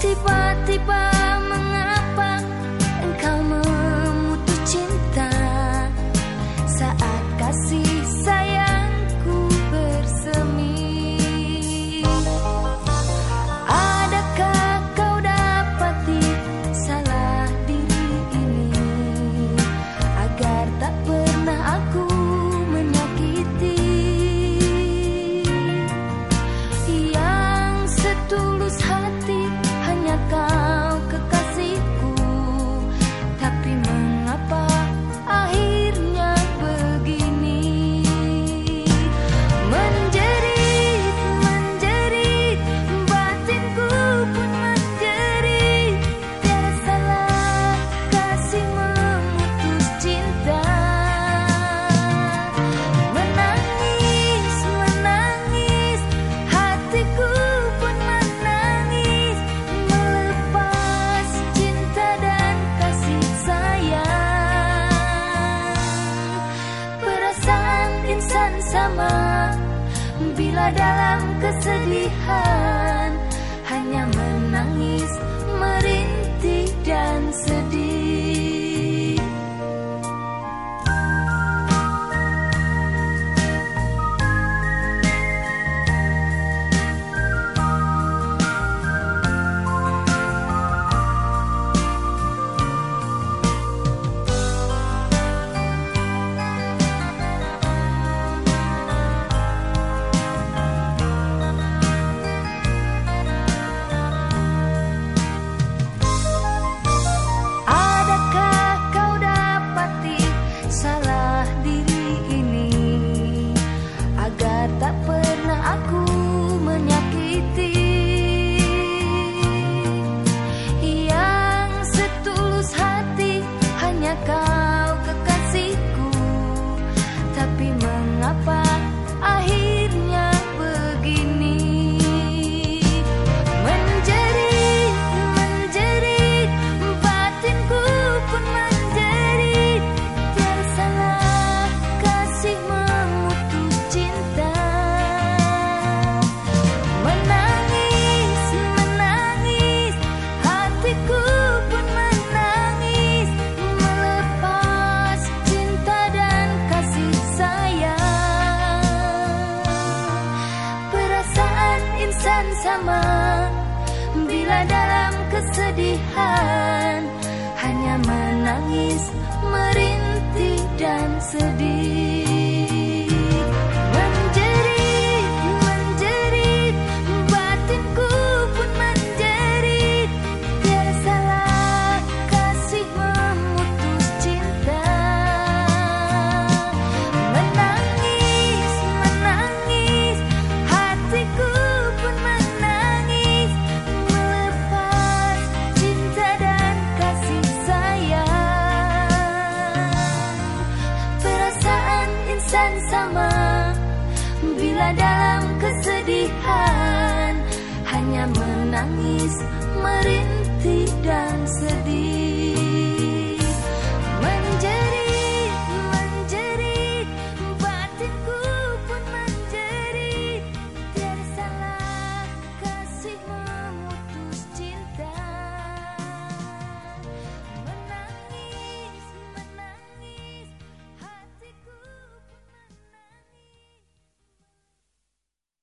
Tiba-tiba insan sama. Bila dalam kesedihan Hanya menangis sama. Bila dalam kesedihan Hanya menangis, merintih dan sedih. dan sama Bila dalam kesedihan. Hanya menangis, merintih dan sedih.